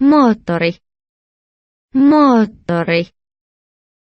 moottori, moottori.